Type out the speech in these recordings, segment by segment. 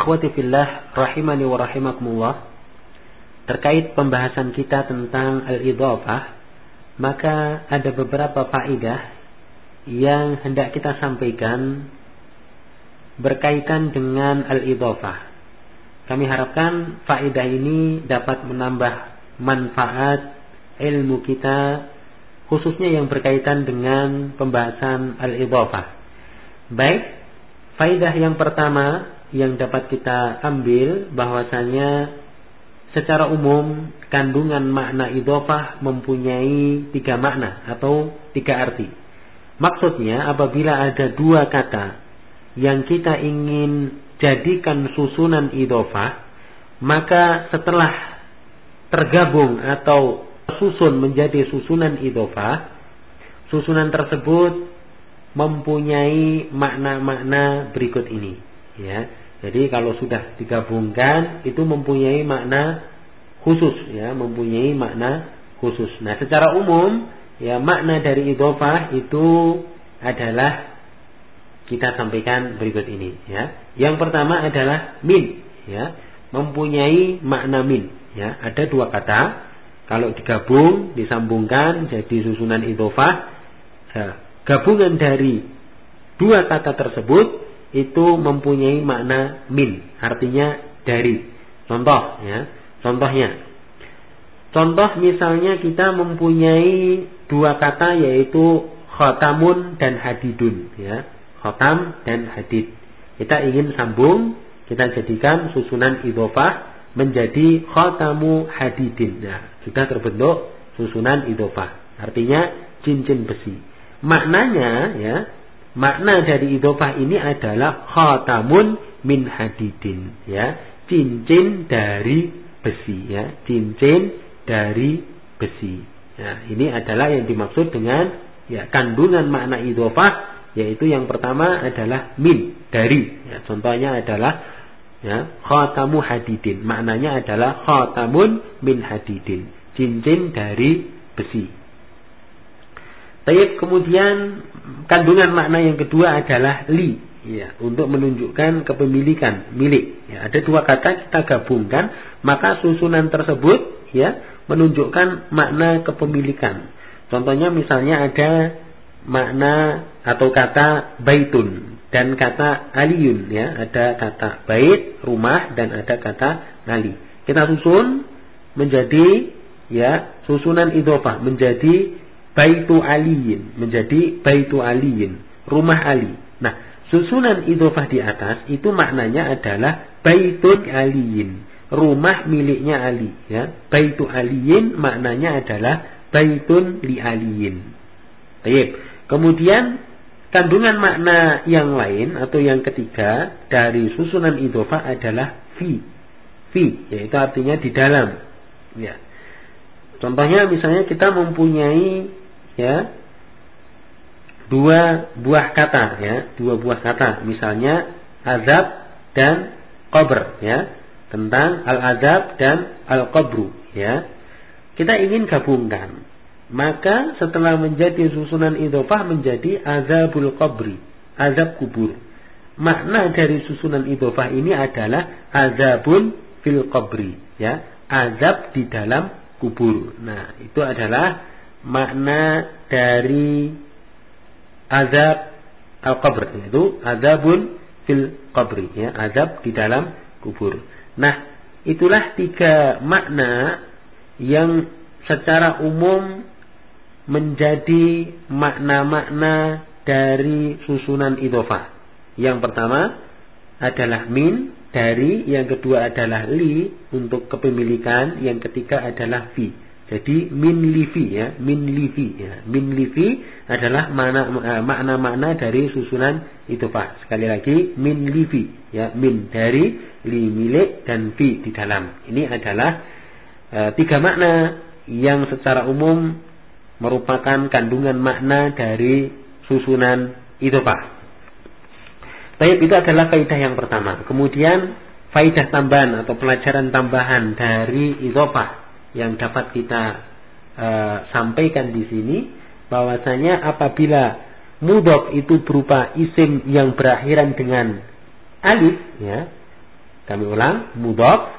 Akhwati fillah rahimani wa rahimakumullah terkait pembahasan kita tentang al-idhafah maka ada beberapa faedah yang hendak kita sampaikan berkaitan dengan al-idhafah. Kami harapkan faedah ini dapat menambah manfaat ilmu kita khususnya yang berkaitan dengan pembahasan al-idhafah. Baik, faedah yang pertama yang dapat kita ambil bahwasanya secara umum kandungan makna idofah mempunyai tiga makna atau tiga arti. Maksudnya apabila ada dua kata yang kita ingin jadikan susunan idofah, maka setelah tergabung atau susun menjadi susunan idofah, susunan tersebut mempunyai makna-makna berikut ini. Ya, jadi kalau sudah digabungkan itu mempunyai makna khusus ya, mempunyai makna khusus. Nah, secara umum ya makna dari idhofah itu adalah kita sampaikan berikut ini ya. Yang pertama adalah min ya, mempunyai makna min ya. Ada dua kata kalau digabung disambungkan jadi susunan idhofah ya, gabungan dari dua kata tersebut itu mempunyai makna min, artinya dari. Contoh ya, contohnya. Contoh misalnya kita mempunyai dua kata yaitu khotamun dan hadidun ya. Khotam dan hadid. Kita ingin sambung, kita jadikan susunan idofah menjadi khotamu hadidin. Nah, sudah terbentuk susunan idofah. Artinya cincin besi. Maknanya ya, Makna dari idofah ini adalah khatamun min hadidin ya, cincin dari besi ya, cincin dari besi. Ya, ini adalah yang dimaksud dengan ya kandungan makna idofah yaitu yang pertama adalah min dari. Ya, contohnya adalah ya khatamu hadidin. Maknanya adalah khatamun min hadidin. Cincin dari besi. Taib kemudian kandungan makna yang kedua adalah li. Ya untuk menunjukkan kepemilikan milik. Ya ada dua kata kita gabungkan maka susunan tersebut ya menunjukkan makna kepemilikan. Contohnya misalnya ada makna atau kata baitun dan kata aliyun ya. Ada kata bait rumah dan ada kata ali kita susun menjadi ya susunan idofah menjadi Baitu Aliyin menjadi Baitu Aliyin, rumah Ali. Nah, susunan idofah di atas itu maknanya adalah Baitun Aliyin, rumah miliknya Ali. Ya, Baitu Aliyin maknanya adalah Baitun li Aliyin. Baik. Kemudian kandungan makna yang lain atau yang ketiga dari susunan idofah adalah fi. Fi yaitu artinya di dalam. Ya. Contohnya misalnya kita mempunyai ya. Dua buah kata ya. Dua buah kata. Misalnya azab dan qabr ya. Tentang al azab dan al qabru ya. Kita ingin gabungkan. Maka setelah menjadi susunan idofah menjadi azabul qabri azab kubur. Makna dari susunan idofah ini adalah azabun fil qabri ya. Azab di dalam kubur. Nah itu adalah makna dari azab al-qabr itu azabun fil qabri ya azab di dalam kubur. Nah, itulah tiga makna yang secara umum menjadi makna-makna dari susunan idofah. Yang pertama adalah min dari, yang kedua adalah li untuk kepemilikan, yang ketiga adalah fi jadi min livi ya, min livi ya. Min livi adalah eh, makna-makna dari susunan itu Pak. Sekali lagi min livi ya, min dari li milik dan fi di dalam. Ini adalah e, tiga makna yang secara umum merupakan kandungan makna dari susunan itu Pak. Baik, itu adalah kaidah yang pertama. Kemudian faidah tambahan atau pelajaran tambahan dari idopah yang dapat kita uh, sampaikan di sini bahwasanya apabila mudhof itu berupa isim yang berakhiran dengan alif ya Kami ulang, mudhaf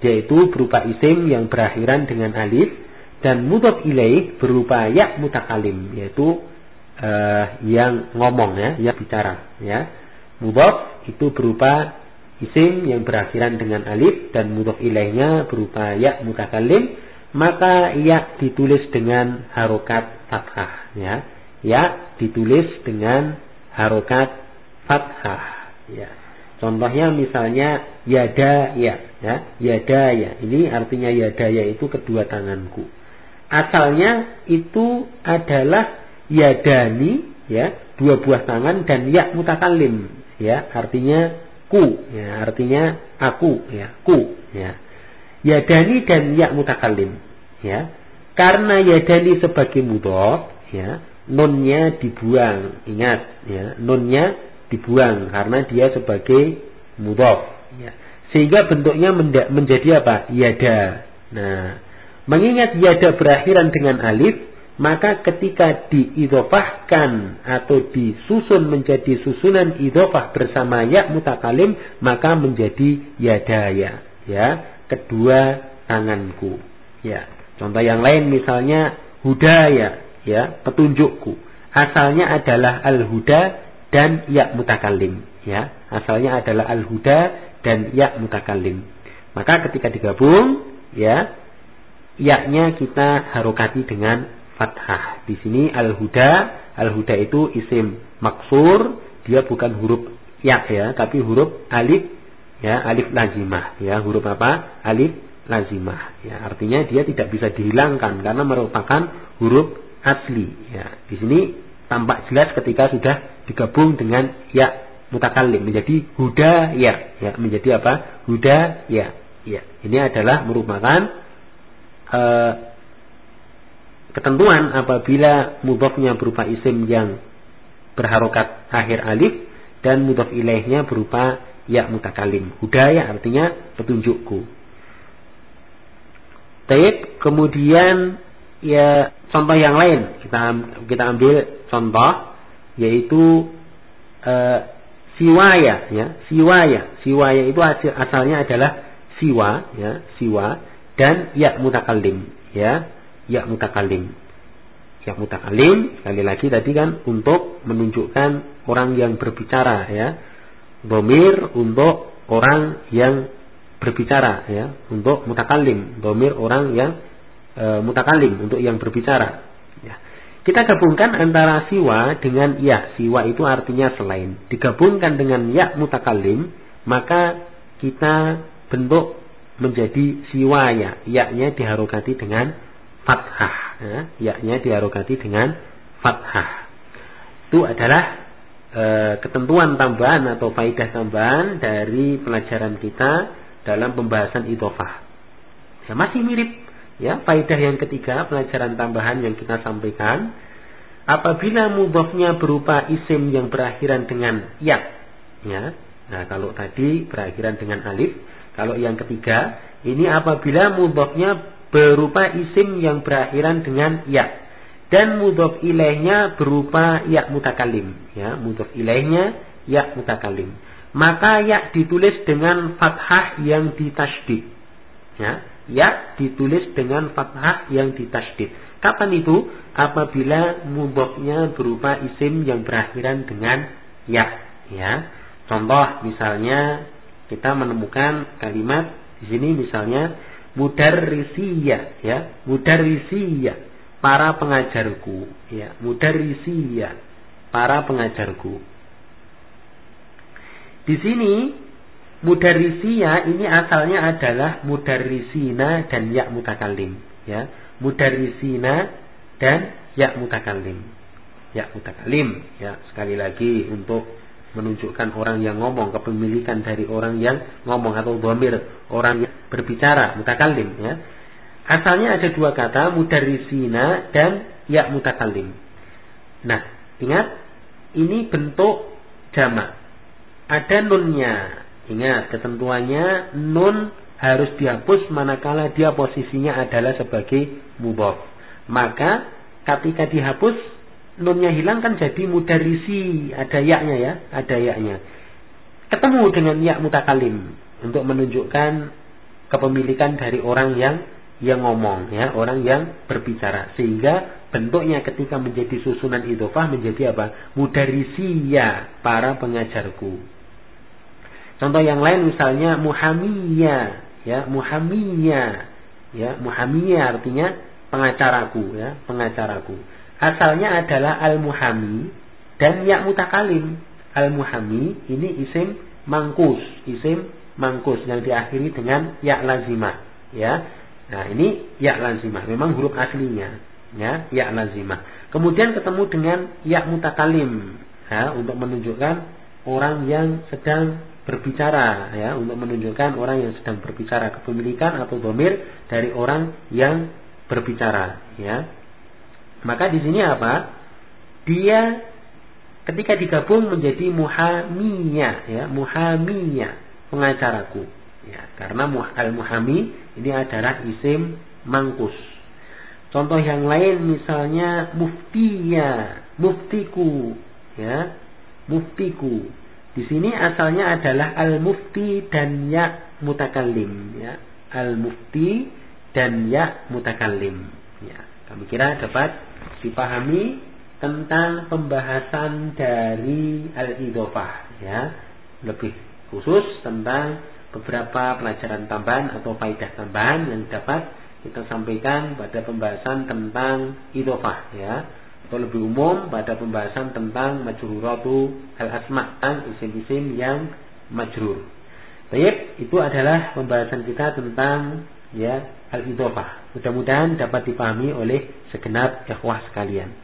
yaitu berupa isim yang berakhiran dengan alif dan mudhaf ilaih berupa ya mutakalim yaitu uh, yang ngomong ya, yang bicara ya. Mudhaf itu berupa isim yang berakhiran dengan alif dan mudhaf ilaihnya berupa ya mutakalim maka ya ditulis dengan harokat fathah ya. Ya ditulis dengan harokat fathah ya. Contohnya misalnya yada ya, ya, yada ya. Ini artinya yada ya itu kedua tanganku. Asalnya itu adalah yadani ya, dua buah tangan dan ya mutakalim ya, artinya ku ya, artinya aku ya, ku ya. Yadani dan ya mutakalim ya. Karena yadani sebagai mudhof ya, nunnya dibuang. Ingat ya, nunnya dibuang karena dia sebagai mudhof ya. sehingga bentuknya menjadi apa yada nah mengingat yada berakhiran dengan alif maka ketika diidofahkan atau disusun menjadi susunan idofah bersama ya mutakalim maka menjadi yadaya ya. Kedua tanganku. Ya contoh yang lain misalnya hudaya ya petunjukku. Asalnya adalah al huda dan ya mutakalim ya. Asalnya adalah al huda dan ya mutakalim. Maka ketika digabung ya yaknya kita harokati dengan fathah. Di sini al huda al huda itu isim maksur dia bukan huruf ya ya tapi huruf alif ya alif lazimah ya huruf apa? Alif lazimah ya. Artinya dia tidak bisa dihilangkan karena merupakan huruf asli ya. Di sini tampak jelas ketika sudah digabung dengan ya mutakallim menjadi huda ya ya menjadi apa? Huda ya ya. Ini adalah merupakan uh, ketentuan apabila mudhafnya berupa isim yang berharokat akhir alif dan mudhaf ilaihnya berupa ya mutakalim. Hudaya artinya petunjukku. Taib kemudian ya contoh yang lain. Kita kita ambil contoh yaitu e, siwaya ya. Siwaya. Siwaya itu asalnya adalah siwa ya. Siwa dan ya mutakallim ya ya mutakallim ya mutakallim sekali lagi tadi kan untuk menunjukkan orang yang berbicara ya domir untuk orang yang berbicara ya untuk mutakallim domir orang yang e, mutakallim untuk yang berbicara kita gabungkan antara siwa dengan ya. Siwa itu artinya selain. Digabungkan dengan ya mutakalim, maka kita bentuk menjadi siwa ya. Ya-nya diharokati dengan fathah. Ya, ya-nya diharokati dengan fathah. Itu adalah e, ketentuan tambahan atau faidah tambahan dari pelajaran kita dalam pembahasan idofah. Ya, masih mirip Ya, faedah yang ketiga, pelajaran tambahan yang kita sampaikan, apabila mudhafnya berupa isim yang berakhiran dengan ya, ya. Nah, kalau tadi berakhiran dengan alif, kalau yang ketiga, ini apabila mudhafnya berupa isim yang berakhiran dengan ya dan mudhaf ilaihnya berupa ya mutakalim, ya, mudhaf ilaihnya ya mutakalim. Maka ya ditulis dengan fathah yang ditasydid. Ya, ya ditulis dengan fathah yang ditasdid. Kapan itu? Apabila mudhofnya berupa isim yang berakhiran dengan ya. Ya. Contoh misalnya kita menemukan kalimat di sini misalnya mudarrisiyah ya, mudarrisiyah para pengajarku ya, mudarrisiyah para pengajarku. Di sini Mudarrisiya ini asalnya adalah mudarrisina dan ya mutakalim. Ya, mudarrisina dan ya mutakalim. Ya mutakalim. Ya, sekali lagi untuk menunjukkan orang yang ngomong, kepemilikan dari orang yang ngomong atau domir, orang yang berbicara, mutakalim. Ya. Asalnya ada dua kata, mudarrisina dan ya mutakalim. Nah, ingat, ini bentuk jamak. Ada nunnya, Ingat ketentuannya nun harus dihapus manakala dia posisinya adalah sebagai mudhof. Maka ketika dihapus nunnya hilang kan jadi mudarisi, ada yaknya ya, ada yaknya. Ketemu dengan yak mutakalim. untuk menunjukkan kepemilikan dari orang yang yang ngomong ya, orang yang berbicara sehingga bentuknya ketika menjadi susunan idofah menjadi apa? Mudarisiya para pengajarku. Contoh yang lain misalnya muhamiyya ya, muhamiyya ya, muhamiyya artinya pengacaraku ya, pengacaraku. Asalnya adalah al-muhami dan ya mutakalim. Al-muhami ini isim mangkus, isim mangkus yang diakhiri dengan ya lazimah ya Nah, ini ya lazimah, memang huruf aslinya, ya, ya lazimah. Kemudian ketemu dengan ya mutakalim, ya, untuk menunjukkan orang yang sedang berbicara, ya, untuk menunjukkan orang yang sedang berbicara kepemilikan atau domir dari orang yang berbicara, ya. Maka di sini apa? Dia ketika digabung menjadi muhamiyah, ya, muhamiyah, pengacaraku. Ya, karena al-muhami ini adalah isim mangkus. Contoh yang lain misalnya muftiya, muftiku, ya, muftiku. Di sini asalnya adalah al-mufti dan ya mutakallim, ya. Al-mufti dan ya mutakallim. Ya, kami kira dapat dipahami tentang pembahasan dari al-idofah, ya. Lebih khusus tentang beberapa pelajaran tambahan atau faidah tambahan yang dapat kita sampaikan pada pembahasan tentang idofah ya atau lebih umum pada pembahasan tentang majruratu al asma tentang isim-isim yang majrur. Baik, itu adalah pembahasan kita tentang ya al idofah. Mudah-mudahan dapat dipahami oleh segenap ikhwah sekalian.